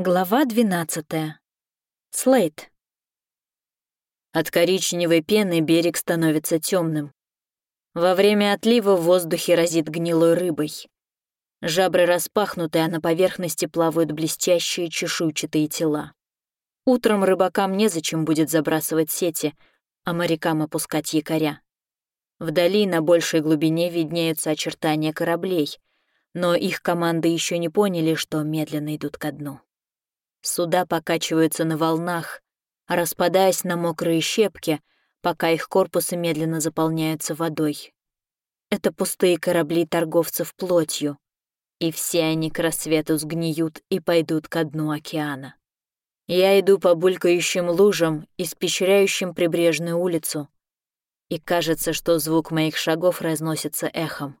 Глава 12. Слейт. От коричневой пены берег становится темным. Во время отлива в воздухе разит гнилой рыбой. Жабры распахнуты, а на поверхности плавают блестящие чешуйчатые тела. Утром рыбакам незачем будет забрасывать сети, а морякам опускать якоря. Вдали на большей глубине виднеются очертания кораблей, но их команды еще не поняли, что медленно идут ко дну. Суда покачиваются на волнах, распадаясь на мокрые щепки, пока их корпусы медленно заполняются водой. Это пустые корабли торговцев плотью, и все они к рассвету сгниют и пойдут ко дну океана. Я иду по булькающим лужам, испещряющим прибрежную улицу, и кажется, что звук моих шагов разносится эхом.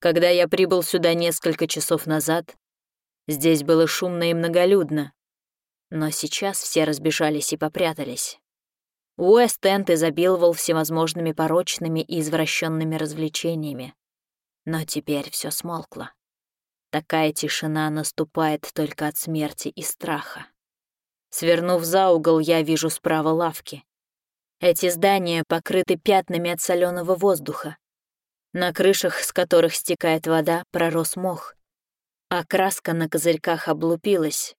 Когда я прибыл сюда несколько часов назад, здесь было шумно и многолюдно, но сейчас все разбежались и попрятались. Уэст-Энд изобиловал всевозможными порочными и извращенными развлечениями. Но теперь все смолкло. Такая тишина наступает только от смерти и страха. Свернув за угол, я вижу справа лавки. Эти здания покрыты пятнами от соленого воздуха. На крышах, с которых стекает вода, пророс мох, а краска на козырьках облупилась,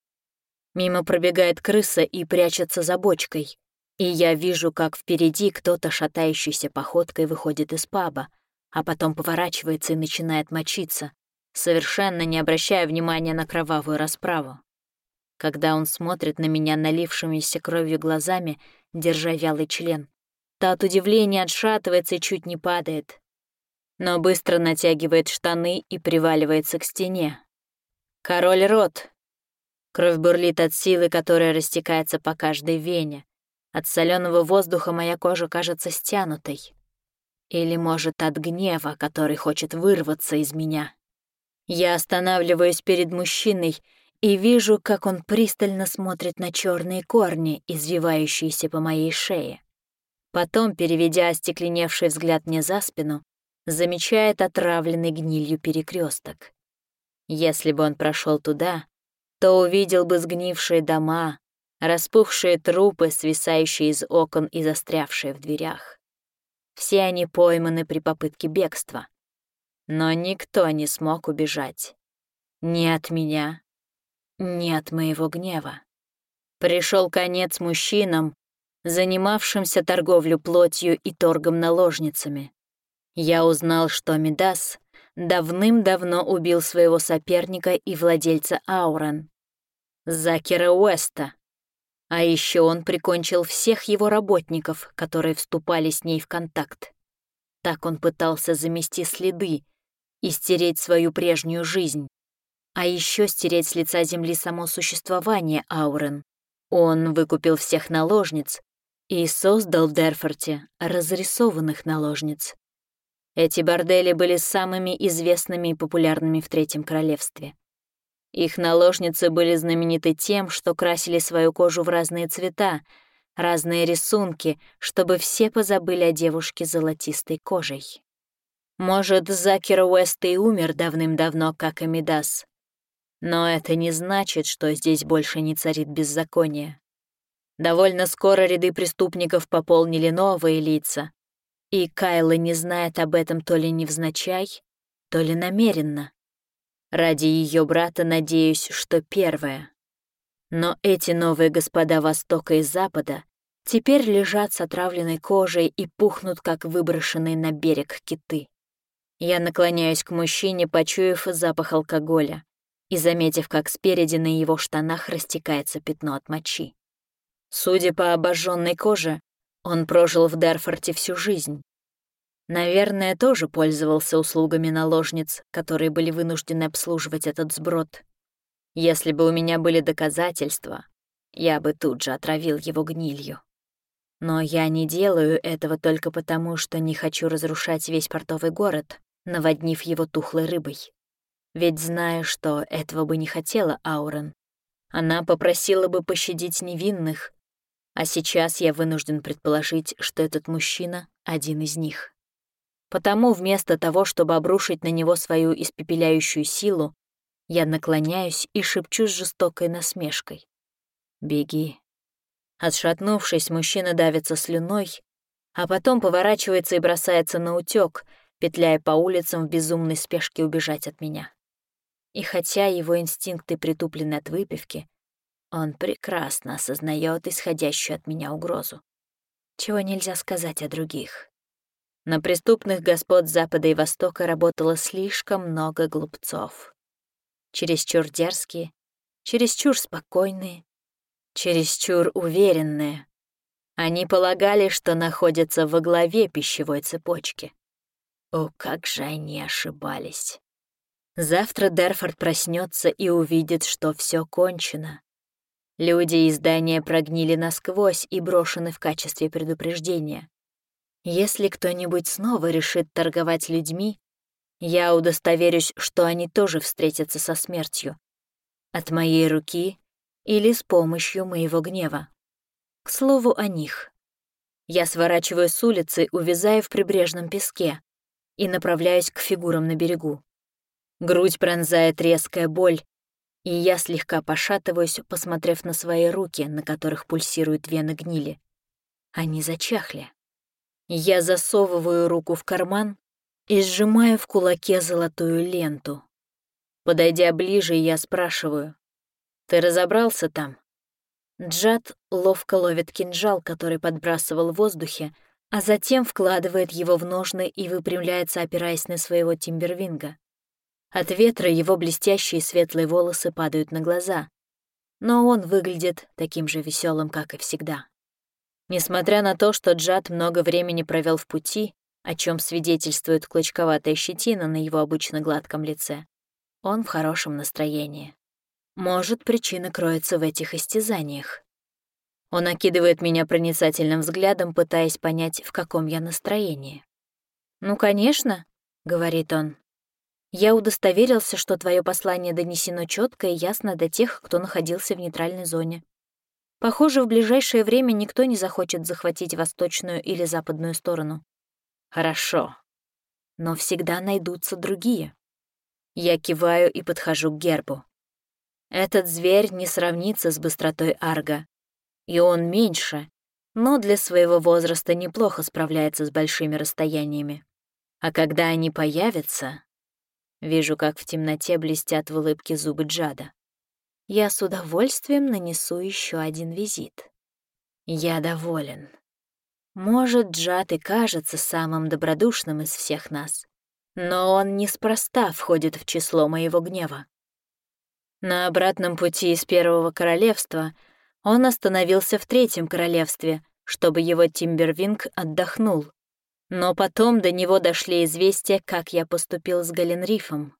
Мимо пробегает крыса и прячется за бочкой. И я вижу, как впереди кто-то шатающейся походкой выходит из паба, а потом поворачивается и начинает мочиться, совершенно не обращая внимания на кровавую расправу. Когда он смотрит на меня налившимися кровью глазами, держа вялый член, то от удивления отшатывается и чуть не падает. Но быстро натягивает штаны и приваливается к стене. «Король Рот, Кровь бурлит от силы, которая растекается по каждой вене. От соленого воздуха моя кожа кажется стянутой. Или, может, от гнева, который хочет вырваться из меня. Я останавливаюсь перед мужчиной и вижу, как он пристально смотрит на черные корни, извивающиеся по моей шее. Потом, переведя остекленевший взгляд мне за спину, замечает отравленный гнилью перекресток. Если бы он прошел туда, то увидел бы сгнившие дома, распухшие трупы, свисающие из окон и застрявшие в дверях. Все они пойманы при попытке бегства. Но никто не смог убежать. Ни от меня, ни от моего гнева. Пришел конец мужчинам, занимавшимся торговлю плотью и торгом наложницами. Я узнал, что Мидас давным-давно убил своего соперника и владельца Аурен, Закера Уэста. А еще он прикончил всех его работников, которые вступали с ней в контакт. Так он пытался замести следы и стереть свою прежнюю жизнь. А еще стереть с лица земли само существование Аурен. Он выкупил всех наложниц и создал в Дерфорте разрисованных наложниц. Эти бордели были самыми известными и популярными в Третьем Королевстве. Их наложницы были знамениты тем, что красили свою кожу в разные цвета, разные рисунки, чтобы все позабыли о девушке с золотистой кожей. Может, Закер Уэст и умер давным-давно, как и Мидас. Но это не значит, что здесь больше не царит беззаконие. Довольно скоро ряды преступников пополнили новые лица, и Кайла не знает об этом то ли невзначай, то ли намеренно. Ради ее брата надеюсь, что первое. Но эти новые господа Востока и Запада теперь лежат с отравленной кожей и пухнут, как выброшенные на берег киты. Я наклоняюсь к мужчине, почуяв запах алкоголя и заметив, как спереди на его штанах растекается пятно от мочи. Судя по обожженной коже, он прожил в Дерфорте всю жизнь. Наверное, тоже пользовался услугами наложниц, которые были вынуждены обслуживать этот сброд. Если бы у меня были доказательства, я бы тут же отравил его гнилью. Но я не делаю этого только потому, что не хочу разрушать весь портовый город, наводнив его тухлой рыбой. Ведь знаю, что этого бы не хотела Аурен. Она попросила бы пощадить невинных, а сейчас я вынужден предположить, что этот мужчина — один из них. Потому вместо того, чтобы обрушить на него свою испепеляющую силу, Я наклоняюсь и шепчу с жестокой насмешкой. «Беги». Отшатнувшись, мужчина давится слюной, а потом поворачивается и бросается на утёк, петляя по улицам в безумной спешке убежать от меня. И хотя его инстинкты притуплены от выпивки, он прекрасно осознает исходящую от меня угрозу. Чего нельзя сказать о других. На преступных господ Запада и Востока работало слишком много глупцов. Чересчур дерзкие, чересчур спокойные, чересчур уверенные. Они полагали, что находятся во главе пищевой цепочки. О, как же они ошибались. Завтра Дерфорд проснется и увидит, что все кончено. Люди из здания прогнили насквозь и брошены в качестве предупреждения. Если кто-нибудь снова решит торговать людьми, я удостоверюсь, что они тоже встретятся со смертью. От моей руки или с помощью моего гнева. К слову о них. Я сворачиваю с улицы, увязая в прибрежном песке, и направляюсь к фигурам на берегу. Грудь пронзает резкая боль, и я слегка пошатываюсь, посмотрев на свои руки, на которых пульсируют вены гнили. Они зачахли. Я засовываю руку в карман и сжимаю в кулаке золотую ленту. Подойдя ближе, я спрашиваю, «Ты разобрался там?» Джад ловко ловит кинжал, который подбрасывал в воздухе, а затем вкладывает его в ножны и выпрямляется, опираясь на своего тимбервинга. От ветра его блестящие светлые волосы падают на глаза, но он выглядит таким же веселым, как и всегда. Несмотря на то, что Джад много времени провел в пути, о чем свидетельствует клочковатая щетина на его обычно гладком лице, он в хорошем настроении. Может, причина кроется в этих истязаниях. Он окидывает меня проницательным взглядом, пытаясь понять, в каком я настроении. «Ну, конечно», — говорит он, я удостоверился, что твое послание донесено четко и ясно до тех, кто находился в нейтральной зоне. Похоже, в ближайшее время никто не захочет захватить восточную или западную сторону. Хорошо. Но всегда найдутся другие. Я киваю и подхожу к гербу. Этот зверь не сравнится с быстротой Арга. И он меньше, но для своего возраста неплохо справляется с большими расстояниями. А когда они появятся, Вижу, как в темноте блестят в улыбке зубы Джада. Я с удовольствием нанесу еще один визит. Я доволен. Может, Джад и кажется самым добродушным из всех нас, но он неспроста входит в число моего гнева. На обратном пути из Первого Королевства он остановился в Третьем Королевстве, чтобы его Тимбервинг отдохнул. Но потом до него дошли известия, как я поступил с Галенрифом.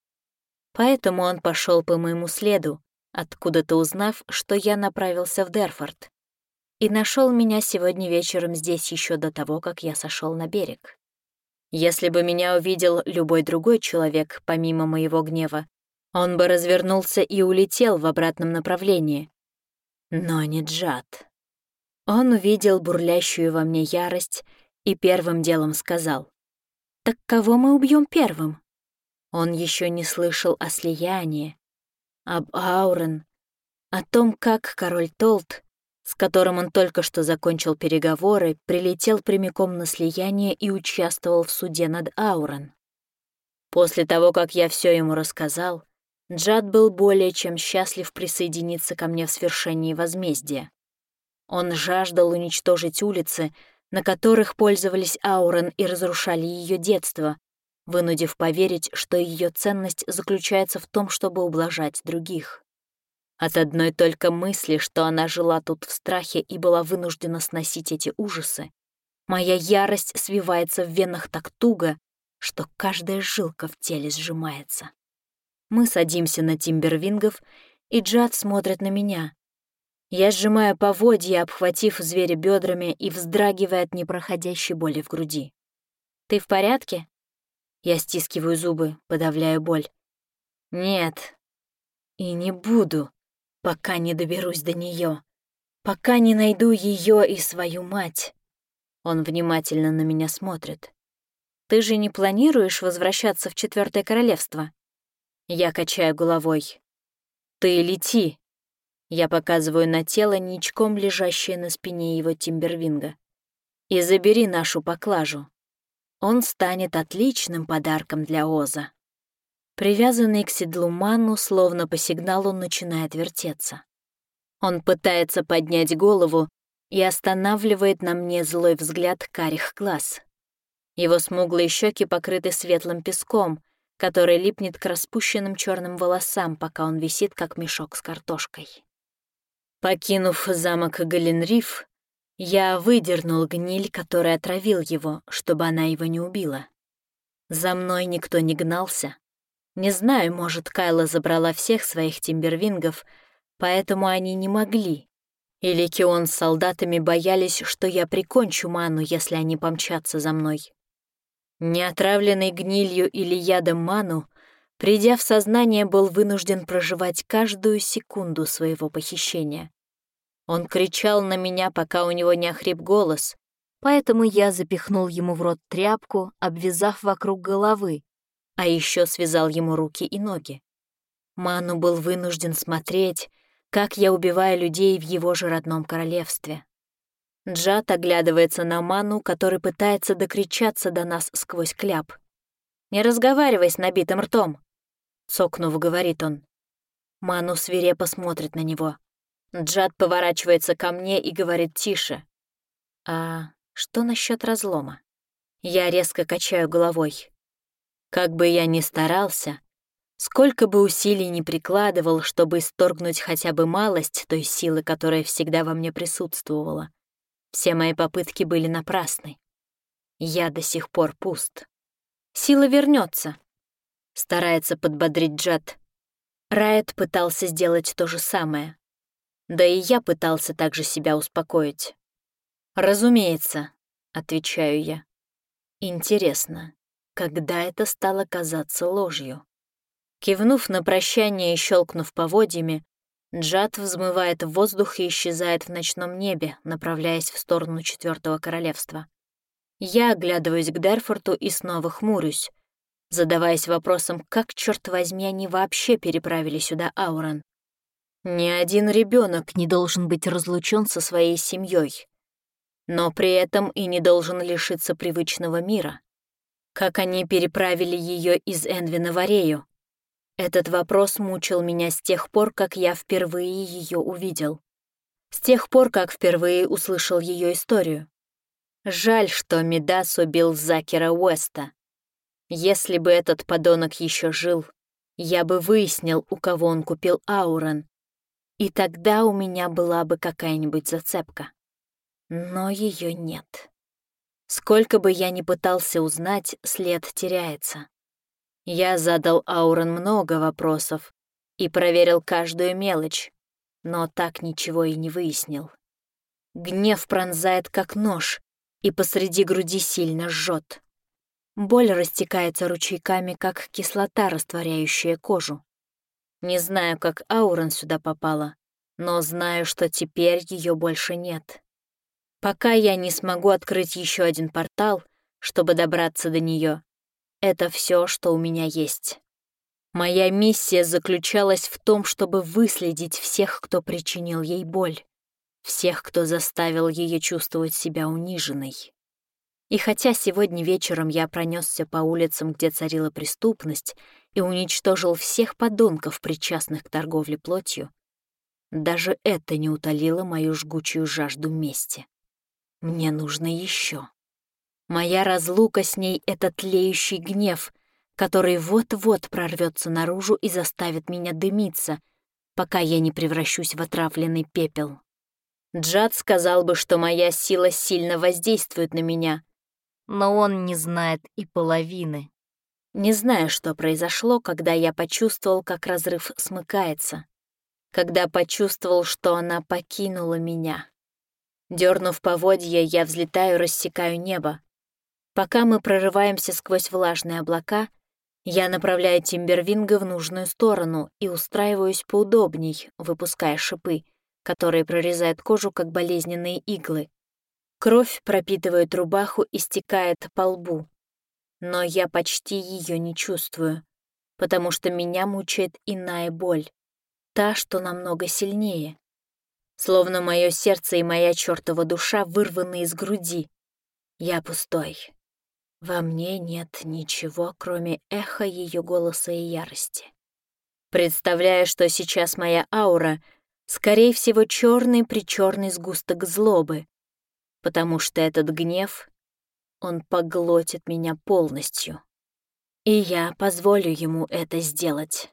Поэтому он пошел по моему следу, откуда-то узнав, что я направился в Дерфорд. И нашел меня сегодня вечером здесь еще до того, как я сошел на берег. Если бы меня увидел любой другой человек, помимо моего гнева, он бы развернулся и улетел в обратном направлении. Но не Джад. Он увидел бурлящую во мне ярость и первым делом сказал, «Так кого мы убьем первым?» Он еще не слышал о слиянии, об Аурен, о том, как король Толт, с которым он только что закончил переговоры, прилетел прямиком на слияние и участвовал в суде над Аурен. После того, как я все ему рассказал, Джад был более чем счастлив присоединиться ко мне в свершении возмездия. Он жаждал уничтожить улицы, на которых пользовались Аурен и разрушали ее детство, вынудив поверить, что ее ценность заключается в том, чтобы ублажать других. От одной только мысли, что она жила тут в страхе и была вынуждена сносить эти ужасы, моя ярость свивается в венах так туго, что каждая жилка в теле сжимается. Мы садимся на тимбервингов, и Джад смотрит на меня, я сжимаю поводья, обхватив зверя бедрами и вздрагивая от непроходящей боли в груди. «Ты в порядке?» Я стискиваю зубы, подавляю боль. «Нет. И не буду, пока не доберусь до нее, пока не найду ее и свою мать». Он внимательно на меня смотрит. «Ты же не планируешь возвращаться в Четвертое Королевство?» Я качаю головой. «Ты лети!» Я показываю на тело, ничком лежащее на спине его Тимбервинга. «И забери нашу поклажу. Он станет отличным подарком для Оза». Привязанный к седлу Ману, словно по сигналу, начинает вертеться. Он пытается поднять голову и останавливает на мне злой взгляд карих глаз. Его смуглые щеки покрыты светлым песком, который липнет к распущенным черным волосам, пока он висит, как мешок с картошкой. Покинув замок Галенриф, я выдернул гниль, который отравил его, чтобы она его не убила. За мной никто не гнался. Не знаю, может, Кайла забрала всех своих тимбервингов, поэтому они не могли. Или Кион с солдатами боялись, что я прикончу Ману, если они помчатся за мной. Не отравленный гнилью или ядом ману, придя в сознание, был вынужден проживать каждую секунду своего похищения. Он кричал на меня, пока у него не охрип голос, поэтому я запихнул ему в рот тряпку, обвязав вокруг головы, а еще связал ему руки и ноги. Ману был вынужден смотреть, как я убиваю людей в его же родном королевстве. Джад оглядывается на Ману, который пытается докричаться до нас сквозь кляп. «Не разговаривай с набитым ртом!» Цокнув, говорит он. Ману свирепо смотрит на него. Джад поворачивается ко мне и говорит тише. «А что насчет разлома?» Я резко качаю головой. Как бы я ни старался, сколько бы усилий ни прикладывал, чтобы исторгнуть хотя бы малость той силы, которая всегда во мне присутствовала, все мои попытки были напрасны. Я до сих пор пуст. Сила вернется. Старается подбодрить Джад. Райт пытался сделать то же самое. Да и я пытался также себя успокоить. «Разумеется», — отвечаю я. «Интересно, когда это стало казаться ложью?» Кивнув на прощание и щелкнув поводьями, Джад взмывает в воздух и исчезает в ночном небе, направляясь в сторону Четвертого Королевства. Я оглядываюсь к Дерфорту и снова хмурюсь, задаваясь вопросом, как, черт возьми, они вообще переправили сюда Ауран. Ни один ребенок не должен быть разлучен со своей семьей, но при этом и не должен лишиться привычного мира. Как они переправили ее из Энвина в Арею, этот вопрос мучил меня с тех пор, как я впервые ее увидел. С тех пор, как впервые услышал ее историю. Жаль, что Медас убил Закера Уэста. Если бы этот подонок еще жил, я бы выяснил, у кого он купил Аурен, и тогда у меня была бы какая-нибудь зацепка. Но ее нет. Сколько бы я ни пытался узнать, след теряется. Я задал Аурен много вопросов и проверил каждую мелочь, но так ничего и не выяснил. Гнев пронзает как нож и посреди груди сильно жжет. Боль растекается ручейками, как кислота, растворяющая кожу. Не знаю, как Аурен сюда попала, но знаю, что теперь ее больше нет. Пока я не смогу открыть еще один портал, чтобы добраться до нее, это все, что у меня есть. Моя миссия заключалась в том, чтобы выследить всех, кто причинил ей боль, всех, кто заставил ее чувствовать себя униженной. И хотя сегодня вечером я пронесся по улицам, где царила преступность, и уничтожил всех подонков, причастных к торговле плотью, даже это не утолило мою жгучую жажду мести. Мне нужно еще. Моя разлука с ней — это тлеющий гнев, который вот-вот прорвется наружу и заставит меня дымиться, пока я не превращусь в отравленный пепел. Джад сказал бы, что моя сила сильно воздействует на меня, но он не знает и половины. Не знаю, что произошло, когда я почувствовал, как разрыв смыкается, когда почувствовал, что она покинула меня. Дернув поводья, я взлетаю, рассекаю небо. Пока мы прорываемся сквозь влажные облака, я направляю Тимбервинга в нужную сторону и устраиваюсь поудобней, выпуская шипы, которые прорезают кожу, как болезненные иглы. Кровь пропитывает рубаху и стекает по лбу. Но я почти ее не чувствую. потому что меня мучает иная боль, та, что намного сильнее. Словно мое сердце и моя чертова душа вырваны из груди. Я пустой. Во мне нет ничего, кроме эха ее голоса и ярости. Представляю, что сейчас моя аура, скорее всего, черный-причерный сгусток злобы, потому что этот гнев, он поглотит меня полностью. И я позволю ему это сделать.